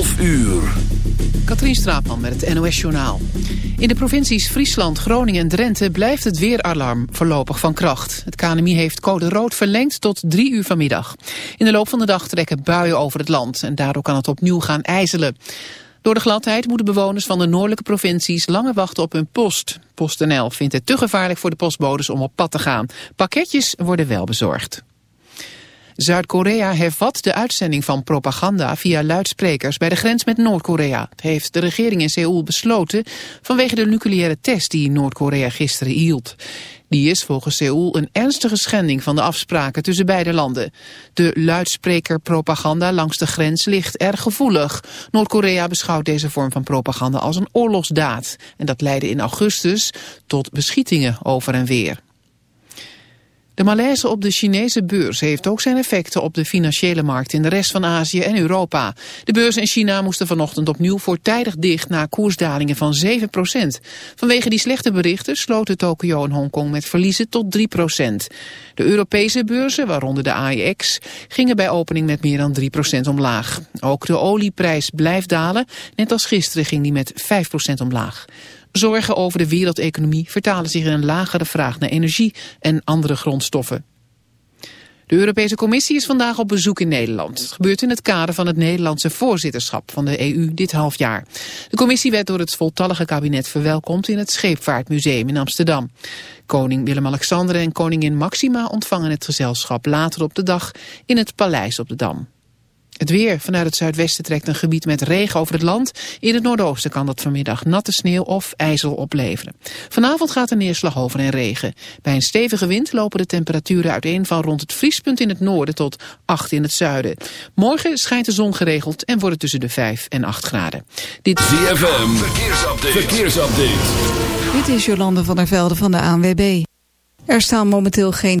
11 uur. Katrien Straatman met het NOS-journaal. In de provincies Friesland, Groningen en Drenthe blijft het weeralarm voorlopig van kracht. Het KNMI heeft code rood verlengd tot drie uur vanmiddag. In de loop van de dag trekken buien over het land en daardoor kan het opnieuw gaan ijzelen. Door de gladheid moeten bewoners van de noordelijke provincies langer wachten op hun post. PostNL vindt het te gevaarlijk voor de postbodes om op pad te gaan. Pakketjes worden wel bezorgd. Zuid-Korea hervat de uitzending van propaganda via luidsprekers bij de grens met Noord-Korea. heeft de regering in Seoul besloten vanwege de nucleaire test die Noord-Korea gisteren hield. Die is volgens Seoul een ernstige schending van de afspraken tussen beide landen. De luidsprekerpropaganda langs de grens ligt erg gevoelig. Noord-Korea beschouwt deze vorm van propaganda als een oorlogsdaad. En dat leidde in augustus tot beschietingen over en weer. De malaise op de Chinese beurs heeft ook zijn effecten op de financiële markt in de rest van Azië en Europa. De beurzen in China moesten vanochtend opnieuw voortijdig dicht na koersdalingen van 7% Vanwege die slechte berichten sloten Tokio en Hongkong met verliezen tot 3% De Europese beurzen, waaronder de AEX, gingen bij opening met meer dan 3% omlaag. Ook de olieprijs blijft dalen, net als gisteren ging die met 5% omlaag. Zorgen over de wereldeconomie vertalen zich in een lagere vraag naar energie en andere grondstoffen. De Europese Commissie is vandaag op bezoek in Nederland. Het gebeurt in het kader van het Nederlandse voorzitterschap van de EU dit halfjaar. De commissie werd door het voltallige kabinet verwelkomd in het Scheepvaartmuseum in Amsterdam. Koning Willem-Alexander en koningin Maxima ontvangen het gezelschap later op de dag in het Paleis op de Dam. Het weer. Vanuit het zuidwesten trekt een gebied met regen over het land. In het noordoosten kan dat vanmiddag natte sneeuw of ijzel opleveren. Vanavond gaat er neerslag over en regen. Bij een stevige wind lopen de temperaturen uiteen van rond het vriespunt in het noorden tot 8 in het zuiden. Morgen schijnt de zon geregeld en wordt het tussen de 5 en 8 graden. Dit is ZFM. Verkeersupdate. Verkeersupdate. Dit is Jolande van der Velde van de ANWB. Er staan momenteel geen...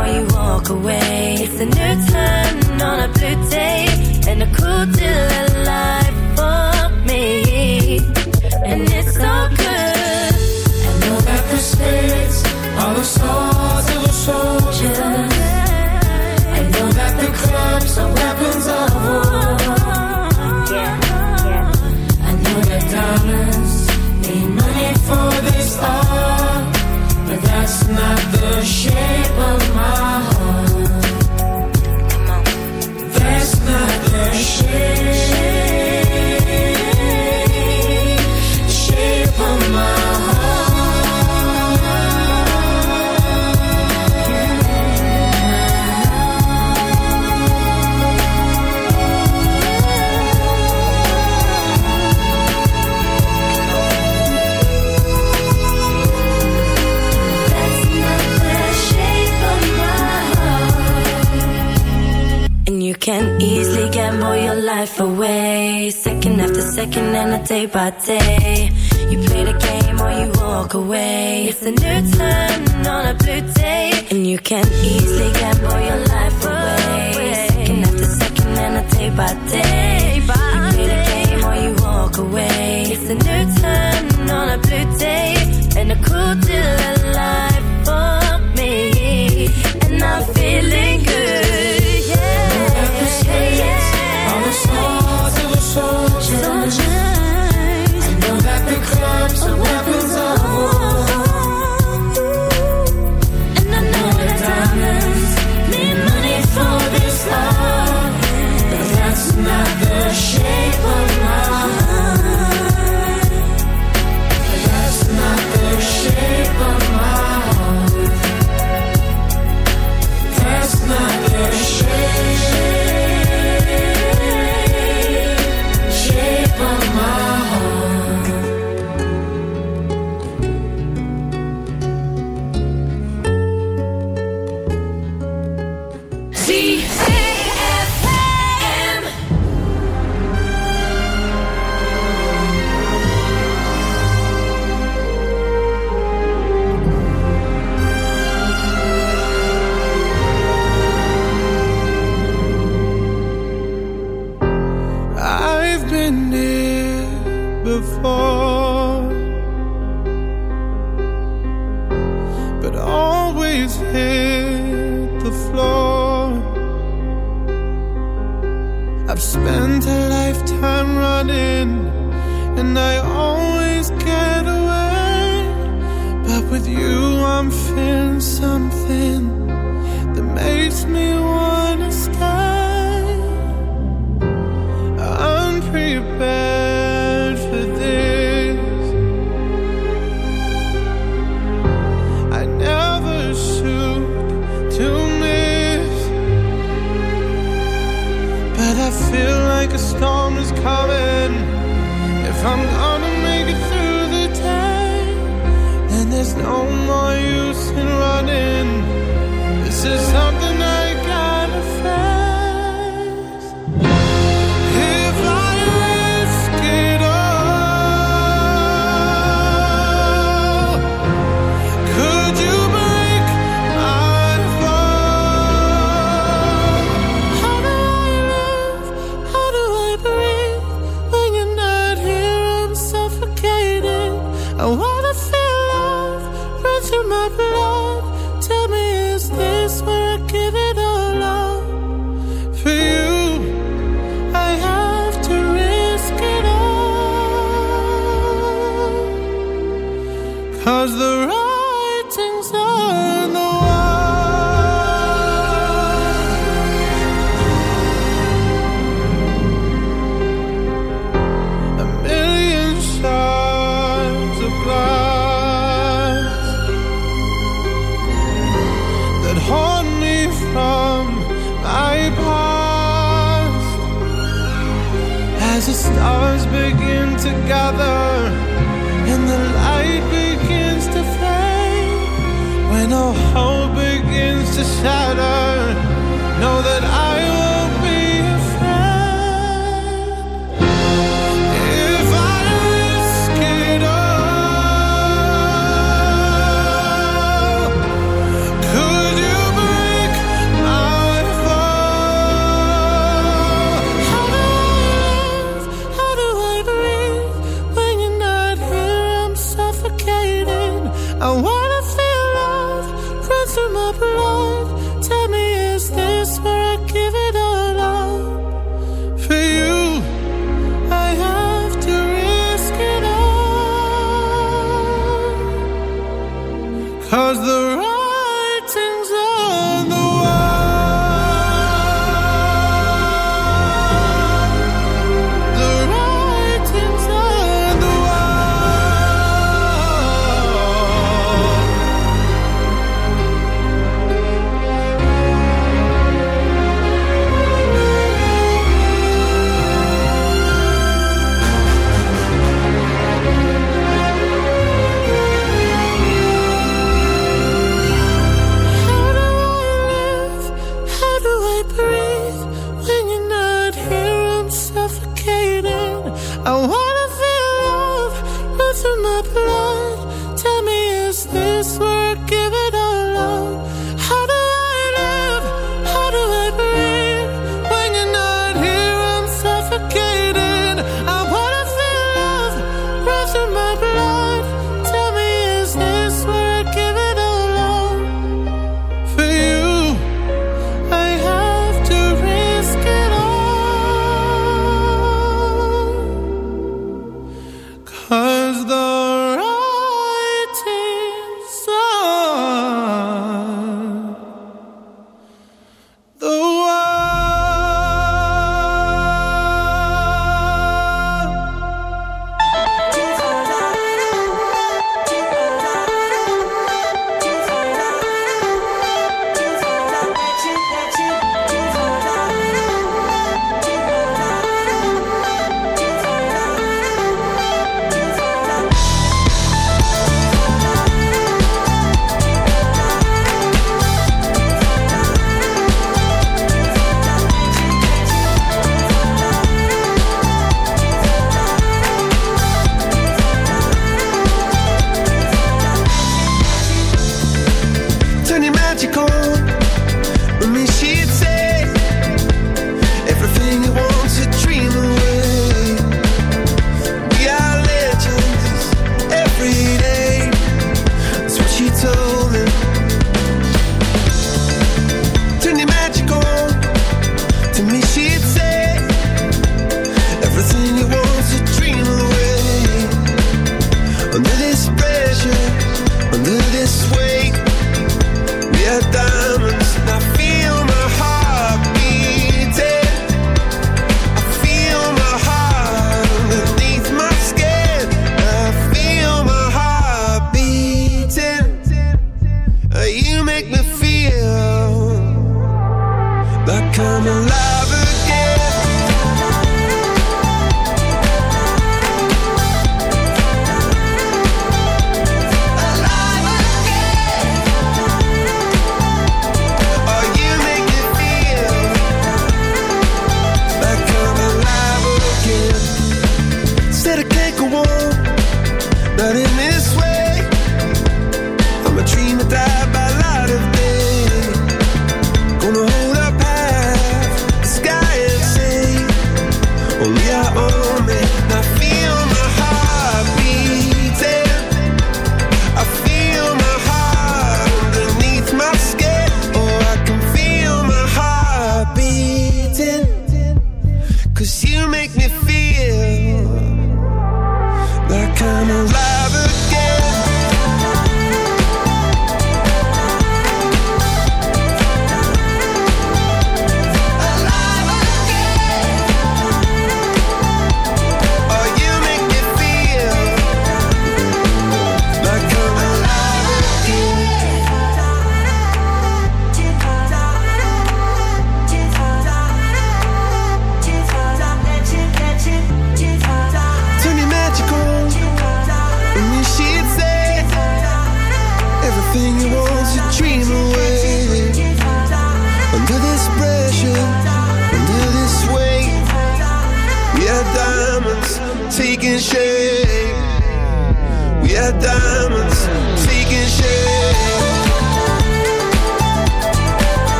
Or you walk away. It's a new turn on a blue day and a cool deal of second and a day by day. I wanna feel love run through my blood. Tell me, is this where? a shadow.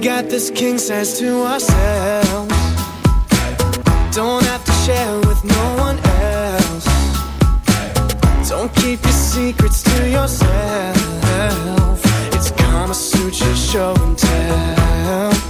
got this king size to ourselves. Don't have to share with no one else. Don't keep your secrets to yourself. It's Kama Sutra show and tell.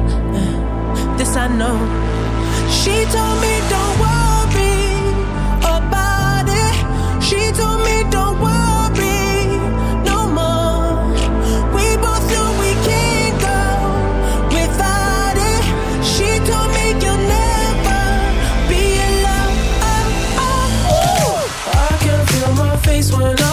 this I know. She told me don't worry about it. She told me don't worry no more. We both know we can't go without it. She told me you'll never be alone. Oh, oh. I can feel my face when I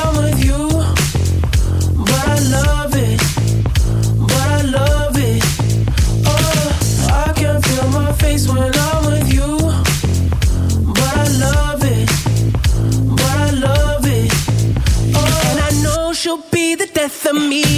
of me